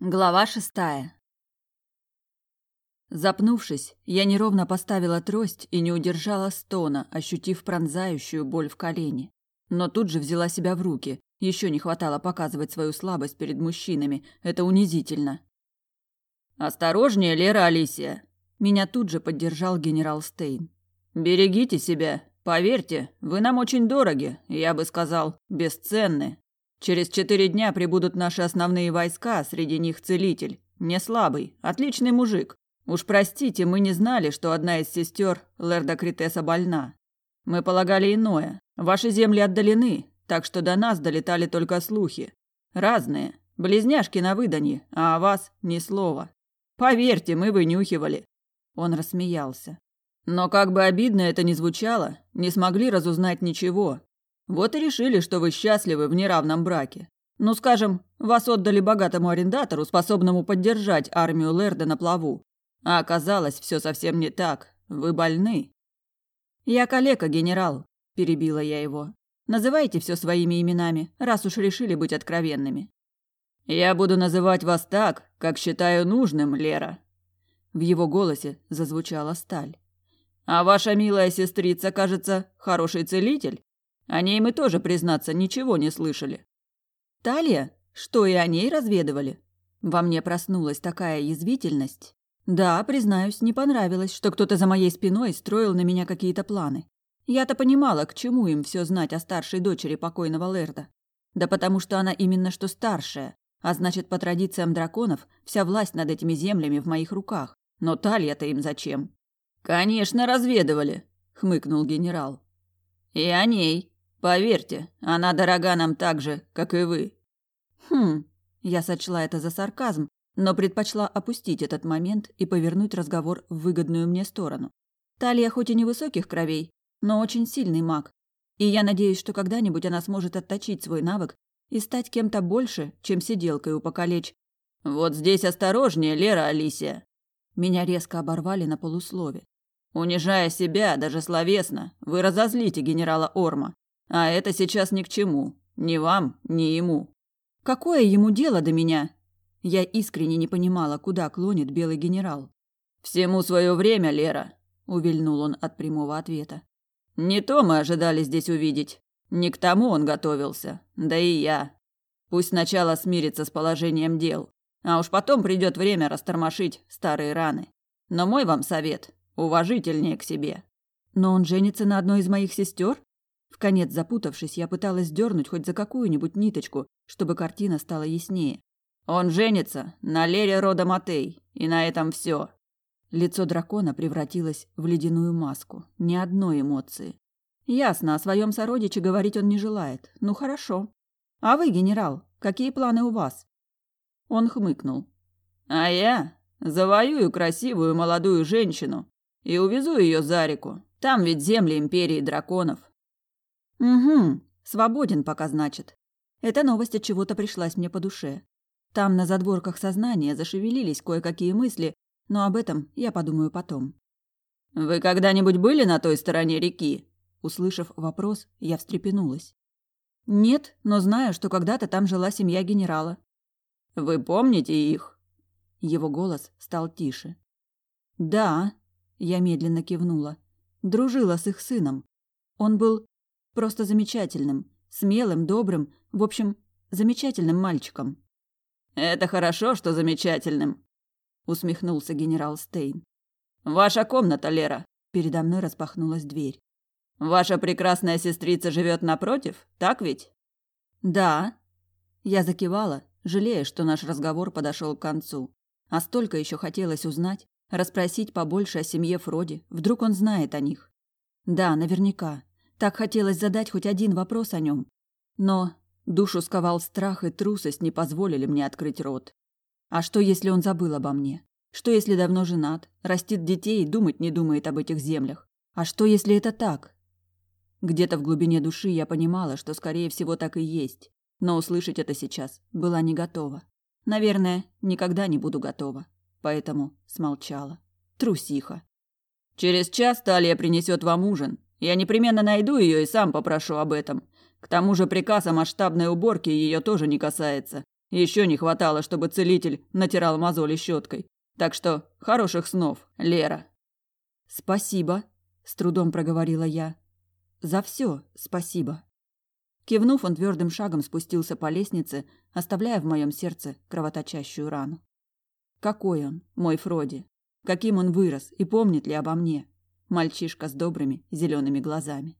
Глава шестая. Запнувшись, я неровно поставила трость и не удержала стона, ощутив пронзающую боль в колене. Но тут же взяла себя в руки. Еще не хватало показывать свою слабость перед мужчинами. Это унизительно. «Осторожнее, Лера Алисия!» Меня тут же поддержал генерал Стейн. «Берегите себя. Поверьте, вы нам очень дороги, я бы сказал, бесценны. Через четыре дня прибудут наши основные войска, среди них целитель. Не слабый, отличный мужик. Уж простите, мы не знали, что одна из сестер Лерда Критеса больна. Мы полагали иное. Ваши земли отдалены, так что до нас долетали только слухи. Разные. Близняшки на выданье, а о вас ни слова. Поверьте, мы вынюхивали. Он рассмеялся. Но как бы обидно это ни звучало, не смогли разузнать ничего. Вот и решили, что вы счастливы в неравном браке. Ну, скажем, вас отдали богатому арендатору, способному поддержать армию Лерда на плаву. А оказалось, все совсем не так. Вы больны. Я калека, генерал, перебила я его. Называйте все своими именами, раз уж решили быть откровенными. Я буду называть вас так, как считаю нужным, Лера. В его голосе зазвучала сталь. А ваша милая сестрица, кажется, хороший целитель. О ней мы тоже, признаться, ничего не слышали. Талия? Что и о ней разведывали? Во мне проснулась такая язвительность. Да, признаюсь, не понравилось, что кто-то за моей спиной строил на меня какие-то планы. Я-то понимала, к чему им все знать о старшей дочери покойного Лерда. Да потому что она именно что старшая, а значит, по традициям драконов, вся власть над этими землями в моих руках. Но Талия-то им зачем? «Конечно, разведывали», — хмыкнул генерал. «И о ней. Поверьте, она дорога нам так же, как и вы». «Хм...» Я сочла это за сарказм, но предпочла опустить этот момент и повернуть разговор в выгодную мне сторону. Талия хоть и невысоких кровей, но очень сильный маг. И я надеюсь, что когда-нибудь она сможет отточить свой навык и стать кем-то больше, чем сиделкой у покалеч. «Вот здесь осторожнее, Лера Алисия!» Меня резко оборвали на полуслове. Унижая себя, даже словесно, вы разозлите генерала Орма. А это сейчас ни к чему. Ни вам, ни ему. Какое ему дело до меня? Я искренне не понимала, куда клонит белый генерал. Всему свое время, Лера, увильнул он от прямого ответа. Не то мы ожидали здесь увидеть. Не к тому он готовился. Да и я. Пусть сначала смирится с положением дел, а уж потом придет время растормошить старые раны. Но мой вам совет уважительнее к себе. Но он женится на одной из моих сестер? В конец запутавшись, я пыталась дернуть хоть за какую-нибудь ниточку, чтобы картина стала яснее. Он женится на Лере рода Матей, и на этом все. Лицо дракона превратилось в ледяную маску, ни одной эмоции. Ясно, о своем сородиче говорить он не желает. Ну хорошо. А вы, генерал, какие планы у вас? Он хмыкнул. А я завоюю красивую молодую женщину и увезу ее за реку. Там ведь земли империи драконов. Угу, свободен пока, значит. Эта новость от чего-то пришлась мне по душе. Там на задворках сознания зашевелились кое-какие мысли, но об этом я подумаю потом. Вы когда-нибудь были на той стороне реки? Услышав вопрос, я встрепенулась. Нет, но знаю, что когда-то там жила семья генерала. Вы помните их? Его голос стал тише. Да, я медленно кивнула. Дружила с их сыном. Он был просто замечательным, смелым, добрым, в общем, замечательным мальчиком. Это хорошо, что замечательным, усмехнулся генерал Стейн. Ваша комната, Лера. Передо мной распахнулась дверь. Ваша прекрасная сестрица живет напротив, так ведь? Да. Я закивала, жалея, что наш разговор подошел к концу. А столько еще хотелось узнать. Расспросить побольше о семье Фроди. Вдруг он знает о них. Да, наверняка. Так хотелось задать хоть один вопрос о нем. Но душу сковал страх и трусость не позволили мне открыть рот. А что, если он забыл обо мне? Что, если давно женат, растит детей и думать не думает об этих землях? А что, если это так? Где-то в глубине души я понимала, что, скорее всего, так и есть. Но услышать это сейчас была не готова. Наверное, никогда не буду готова поэтому смолчала. Трусиха. Через час Талия принесет вам ужин. Я непременно найду ее и сам попрошу об этом. К тому же приказ о масштабной уборке ее тоже не касается. Еще не хватало, чтобы целитель натирал мозоли щеткой. Так что хороших снов, Лера. Спасибо, с трудом проговорила я. За все спасибо. Кивнув, он твердым шагом спустился по лестнице, оставляя в моем сердце кровоточащую рану. Какой он, мой Фроди? Каким он вырос и помнит ли обо мне? Мальчишка с добрыми зелеными глазами.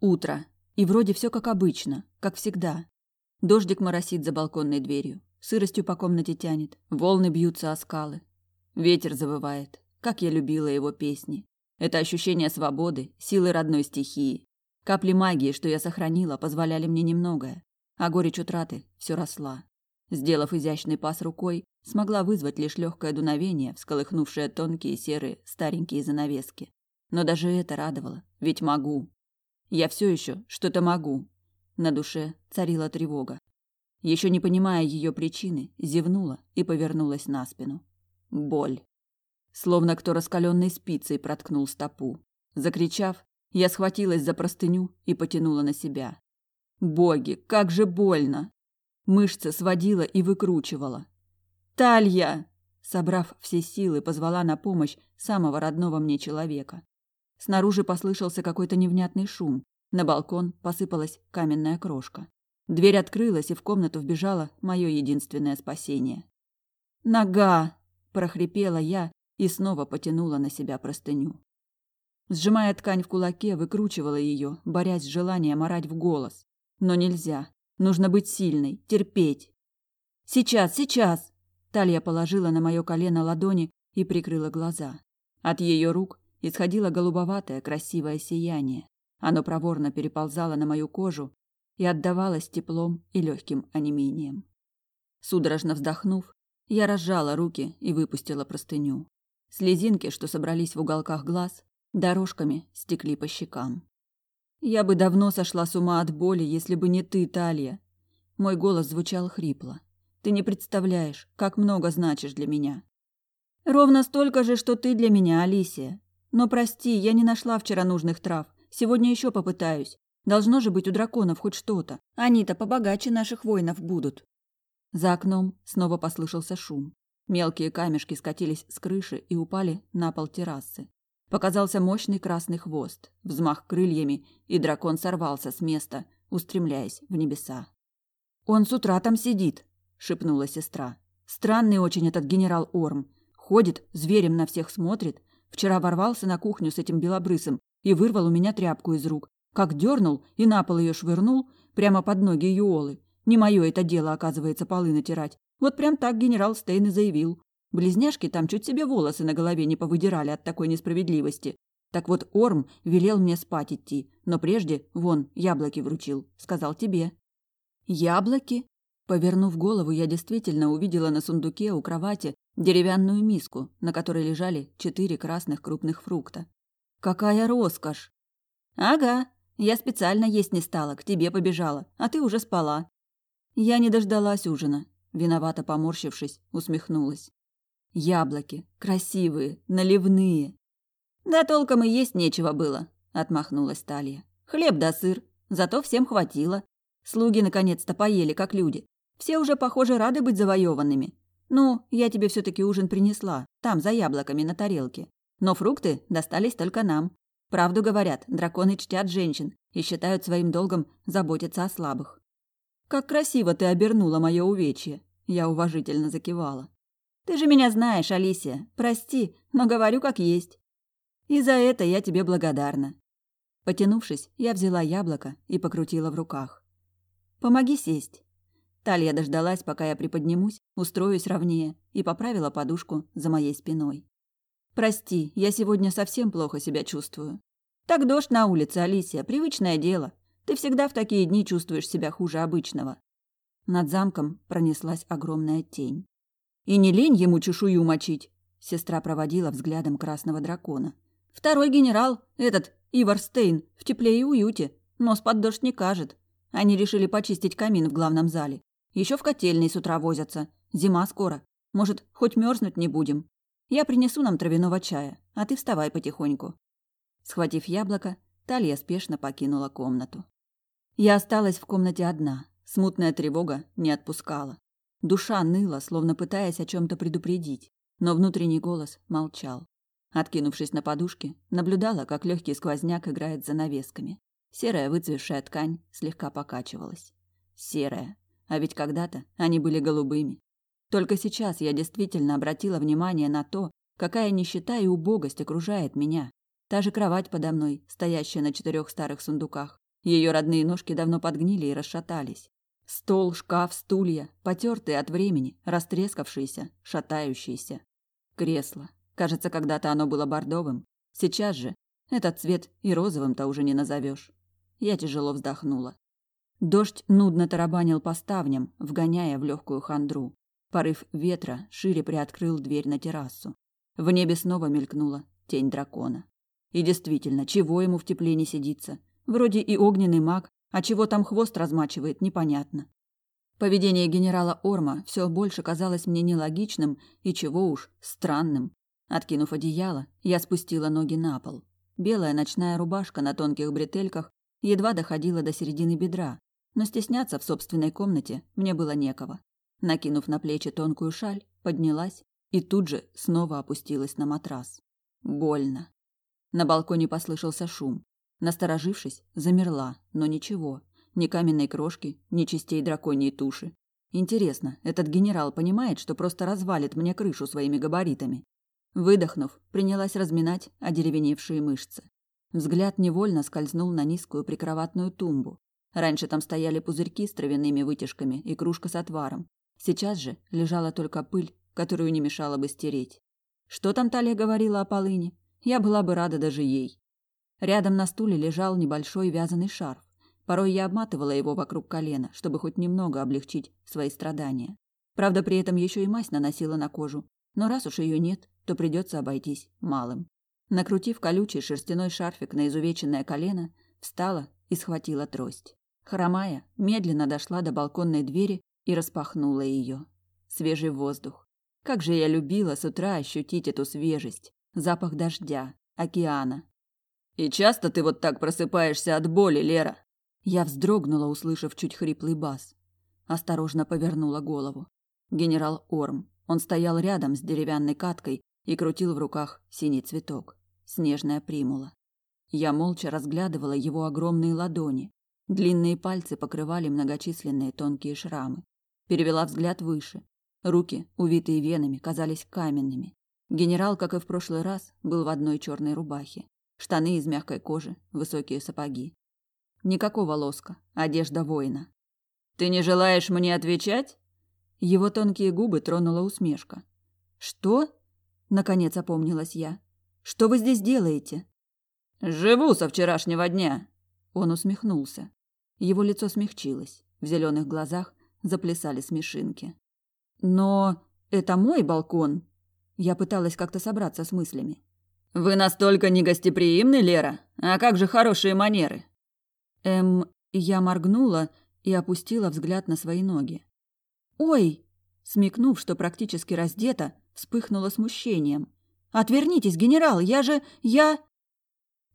Утро. И вроде все как обычно, как всегда. Дождик моросит за балконной дверью. Сыростью по комнате тянет. Волны бьются о скалы. Ветер завывает. Как я любила его песни. Это ощущение свободы, силы родной стихии. Капли магии, что я сохранила, позволяли мне немногое. А горечь утраты все росла. Сделав изящный пас рукой, смогла вызвать лишь легкое дуновение, всколыхнувшее тонкие серые старенькие занавески. Но даже это радовало, ведь могу. Я все еще что-то могу. На душе царила тревога. Еще не понимая ее причины, зевнула и повернулась на спину. Боль. Словно кто раскаленной спицей проткнул стопу. Закричав, я схватилась за простыню и потянула на себя. Боги, как же больно! Мышцы сводила и выкручивала. «Талья!» Собрав все силы, позвала на помощь самого родного мне человека. Снаружи послышался какой-то невнятный шум. На балкон посыпалась каменная крошка. Дверь открылась, и в комнату вбежало мое единственное спасение. «Нога!» – прохрипела я и снова потянула на себя простыню. Сжимая ткань в кулаке, выкручивала ее, борясь с желанием орать в голос. Но нельзя. Нужно быть сильной, терпеть. «Сейчас, сейчас!» Талья положила на мое колено ладони и прикрыла глаза. От ее рук исходило голубоватое красивое сияние. Оно проворно переползало на мою кожу и отдавалось теплом и легким онемением. Судорожно вздохнув, я разжала руки и выпустила простыню. Слезинки, что собрались в уголках глаз, дорожками стекли по щекам. Я бы давно сошла с ума от боли, если бы не ты, Талья. Мой голос звучал хрипло. Ты не представляешь, как много значишь для меня. Ровно столько же, что ты для меня, Алисия. Но прости, я не нашла вчера нужных трав. Сегодня еще попытаюсь. Должно же быть у драконов хоть что-то. Они-то побогаче наших воинов будут. За окном снова послышался шум. Мелкие камешки скатились с крыши и упали на пол террасы. Показался мощный красный хвост, взмах крыльями, и дракон сорвался с места, устремляясь в небеса. «Он с утра там сидит», — шепнула сестра. «Странный очень этот генерал Орм. Ходит, зверем на всех смотрит. Вчера ворвался на кухню с этим белобрысом и вырвал у меня тряпку из рук. Как дернул и на пол ее швырнул, прямо под ноги Юолы. Не мое это дело, оказывается, полы натирать. Вот прям так генерал Стейн и заявил. Близняшки там чуть себе волосы на голове не повыдирали от такой несправедливости. Так вот Орм велел мне спать идти, но прежде, вон, яблоки вручил. Сказал тебе. Яблоки? Повернув голову, я действительно увидела на сундуке у кровати деревянную миску, на которой лежали четыре красных крупных фрукта. Какая роскошь! Ага, я специально есть не стала, к тебе побежала, а ты уже спала. Я не дождалась ужина, виновато поморщившись, усмехнулась. Яблоки, красивые, наливные. Да толком и есть нечего было, отмахнулась Талия. Хлеб да сыр, зато всем хватило. Слуги наконец-то поели, как люди. Все уже, похоже, рады быть завоеванными. Ну, я тебе все таки ужин принесла, там, за яблоками на тарелке. Но фрукты достались только нам. Правду говорят, драконы чтят женщин и считают своим долгом заботиться о слабых. Как красиво ты обернула мое увечье, я уважительно закивала. Ты же меня знаешь, Алисия. Прости, но говорю как есть. И за это я тебе благодарна. Потянувшись, я взяла яблоко и покрутила в руках. Помоги сесть. Талья дождалась, пока я приподнимусь, устроюсь ровнее и поправила подушку за моей спиной. Прости, я сегодня совсем плохо себя чувствую. Так дождь на улице, Алисия, привычное дело. Ты всегда в такие дни чувствуешь себя хуже обычного. Над замком пронеслась огромная тень. И не лень ему чешую мочить. Сестра проводила взглядом красного дракона. Второй генерал, этот Ивар Стейн, в тепле и уюте, нос под дождь не кажет. Они решили почистить камин в главном зале. Еще в котельной с утра возятся. Зима скоро. Может, хоть мерзнуть не будем. Я принесу нам травяного чая, а ты вставай потихоньку. Схватив яблоко, Талья спешно покинула комнату. Я осталась в комнате одна. Смутная тревога не отпускала. Душа ныла, словно пытаясь о чем-то предупредить, но внутренний голос молчал. Откинувшись на подушке, наблюдала, как легкий сквозняк играет за навесками. Серая выцвевшая ткань слегка покачивалась. Серая. А ведь когда-то они были голубыми. Только сейчас я действительно обратила внимание на то, какая нищета и убогость окружает меня. Та же кровать подо мной, стоящая на четырех старых сундуках. Ее родные ножки давно подгнили и расшатались. Стол, шкаф, стулья, потертые от времени, растрескавшиеся, шатающиеся. Кресло. Кажется, когда-то оно было бордовым. Сейчас же этот цвет и розовым-то уже не назовешь. Я тяжело вздохнула. Дождь нудно тарабанил по ставням, вгоняя в легкую хандру. Порыв ветра шире приоткрыл дверь на террасу. В небе снова мелькнула тень дракона. И действительно, чего ему в тепле не сидится? Вроде и огненный маг, а чего там хвост размачивает, непонятно. Поведение генерала Орма все больше казалось мне нелогичным и чего уж странным. Откинув одеяло, я спустила ноги на пол. Белая ночная рубашка на тонких бретельках едва доходила до середины бедра, но стесняться в собственной комнате мне было некого. Накинув на плечи тонкую шаль, поднялась и тут же снова опустилась на матрас. Больно. На балконе послышался шум. Насторожившись, замерла, но ничего. Ни каменной крошки, ни частей драконьей туши. Интересно, этот генерал понимает, что просто развалит мне крышу своими габаритами? Выдохнув, принялась разминать одеревеневшие мышцы. Взгляд невольно скользнул на низкую прикроватную тумбу. Раньше там стояли пузырьки с травяными вытяжками и кружка с отваром. Сейчас же лежала только пыль, которую не мешало бы стереть. Что там Талия говорила о полыни? Я была бы рада даже ей. Рядом на стуле лежал небольшой вязаный шарф. Порой я обматывала его вокруг колена, чтобы хоть немного облегчить свои страдания. Правда, при этом еще и мазь наносила на кожу. Но раз уж ее нет, то придется обойтись малым. Накрутив колючий шерстяной шарфик на изувеченное колено, встала и схватила трость. Хромая, медленно дошла до балконной двери и распахнула ее. Свежий воздух. Как же я любила с утра ощутить эту свежесть, запах дождя, океана. «И часто ты вот так просыпаешься от боли, Лера?» Я вздрогнула, услышав чуть хриплый бас. Осторожно повернула голову. Генерал Орм. Он стоял рядом с деревянной каткой и крутил в руках синий цветок. Снежная примула. Я молча разглядывала его огромные ладони. Длинные пальцы покрывали многочисленные тонкие шрамы. Перевела взгляд выше. Руки, увитые венами, казались каменными. Генерал, как и в прошлый раз, был в одной черной рубахе. Штаны из мягкой кожи, высокие сапоги. Никакого лоска, одежда воина. «Ты не желаешь мне отвечать?» Его тонкие губы тронула усмешка. «Что?» – наконец опомнилась я. «Что вы здесь делаете?» «Живу со вчерашнего дня!» Он усмехнулся. Его лицо смягчилось. В зеленых глазах заплясали смешинки. «Но это мой балкон!» Я пыталась как-то собраться с мыслями. «Вы настолько негостеприимны, Лера? А как же хорошие манеры?» Эм, я моргнула и опустила взгляд на свои ноги. «Ой!» Смекнув, что практически раздета, вспыхнула смущением. «Отвернитесь, генерал, я же... я...»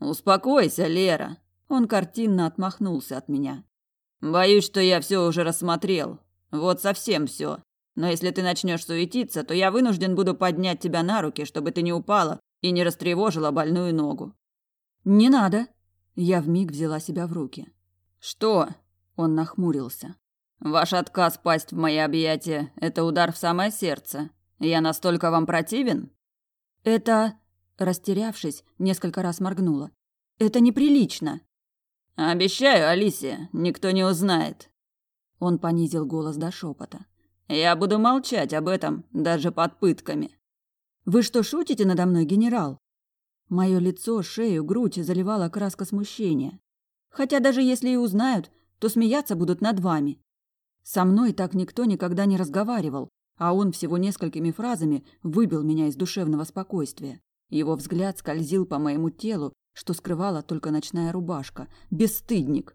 «Успокойся, Лера!» Он картинно отмахнулся от меня. «Боюсь, что я все уже рассмотрел. Вот совсем все. Но если ты начнешь суетиться, то я вынужден буду поднять тебя на руки, чтобы ты не упала и не растревожила больную ногу». «Не надо!» Я вмиг взяла себя в руки. «Что?» Он нахмурился. Ваш отказ пасть в мои объятия – это удар в самое сердце. Я настолько вам противен?» «Это...» – растерявшись, несколько раз моргнула. «Это неприлично». «Обещаю, Алисия, никто не узнает». Он понизил голос до шепота. «Я буду молчать об этом, даже под пытками». «Вы что, шутите надо мной, генерал?» Мое лицо, шею, грудь заливала краска смущения. «Хотя даже если и узнают, то смеяться будут над вами. Со мной так никто никогда не разговаривал, а он всего несколькими фразами выбил меня из душевного спокойствия. Его взгляд скользил по моему телу, что скрывала только ночная рубашка. Бесстыдник.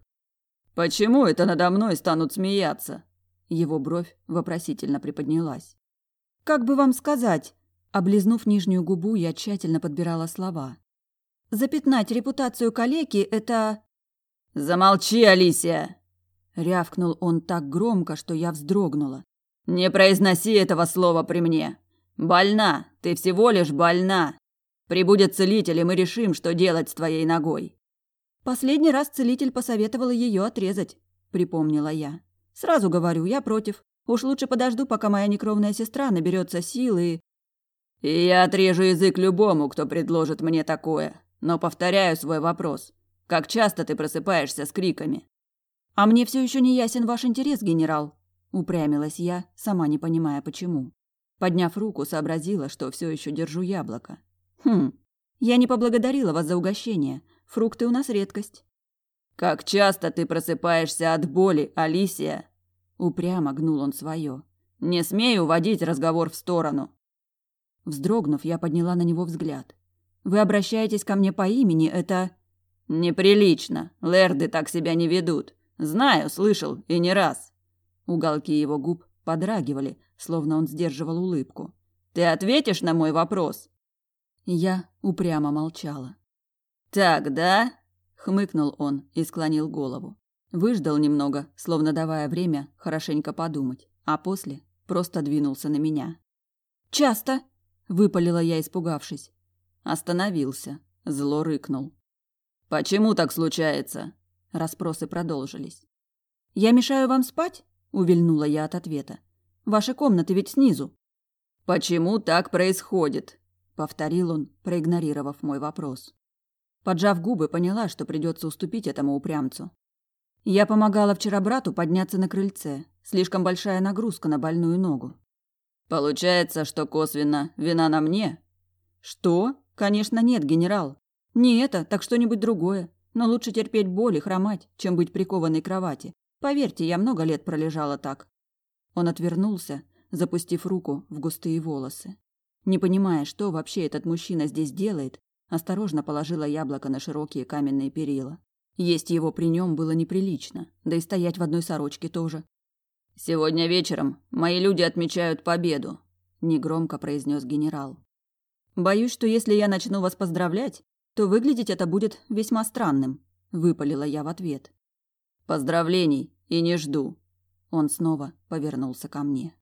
«Почему это надо мной станут смеяться?» Его бровь вопросительно приподнялась. «Как бы вам сказать?» Облизнув нижнюю губу, я тщательно подбирала слова. «Запятнать репутацию калеки – это...» «Замолчи, Алисия!» Рявкнул он так громко, что я вздрогнула. «Не произноси этого слова при мне! Больна! Ты всего лишь больна! Прибудет целитель, и мы решим, что делать с твоей ногой!» Последний раз целитель посоветовал ее отрезать, припомнила я. Сразу говорю, я против. Уж лучше подожду, пока моя некровная сестра наберется силы и... И я отрежу язык любому, кто предложит мне такое. Но повторяю свой вопрос. Как часто ты просыпаешься с криками? А мне все еще не ясен ваш интерес, генерал. Упрямилась я, сама не понимая почему. Подняв руку, сообразила, что все еще держу яблоко. Хм, я не поблагодарила вас за угощение. Фрукты у нас редкость. Как часто ты просыпаешься от боли, Алисия? Упрямо гнул он свое. Не смею уводить разговор в сторону. Вздрогнув, я подняла на него взгляд. Вы обращаетесь ко мне по имени, это неприлично. Лэрды так себя не ведут. Знаю, слышал и не раз. Уголки его губ подрагивали, словно он сдерживал улыбку. Ты ответишь на мой вопрос? Я упрямо молчала. «Так, да?» — хмыкнул он и склонил голову. Выждал немного, словно давая время хорошенько подумать, а после просто двинулся на меня. «Часто?» — выпалила я, испугавшись. Остановился, зло рыкнул. «Почему так случается?» Распросы продолжились. «Я мешаю вам спать?» — увильнула я от ответа. «Ваши комнаты ведь снизу». «Почему так происходит?» — повторил он, проигнорировав мой вопрос. Поджав губы, поняла, что придется уступить этому упрямцу. Я помогала вчера брату подняться на крыльце. Слишком большая нагрузка на больную ногу. Получается, что косвенно вина на мне? Что? Конечно, нет, генерал. Не это, так что-нибудь другое. Но лучше терпеть боль и хромать, чем быть прикованной к кровати. Поверьте, я много лет пролежала так. Он отвернулся, запустив руку в густые волосы. Не понимая, что вообще этот мужчина здесь делает, Осторожно положила яблоко на широкие каменные перила. Есть его при нем было неприлично, да и стоять в одной сорочке тоже. «Сегодня вечером мои люди отмечают победу», – негромко произнес генерал. «Боюсь, что если я начну вас поздравлять, то выглядеть это будет весьма странным», – выпалила я в ответ. «Поздравлений и не жду». Он снова повернулся ко мне.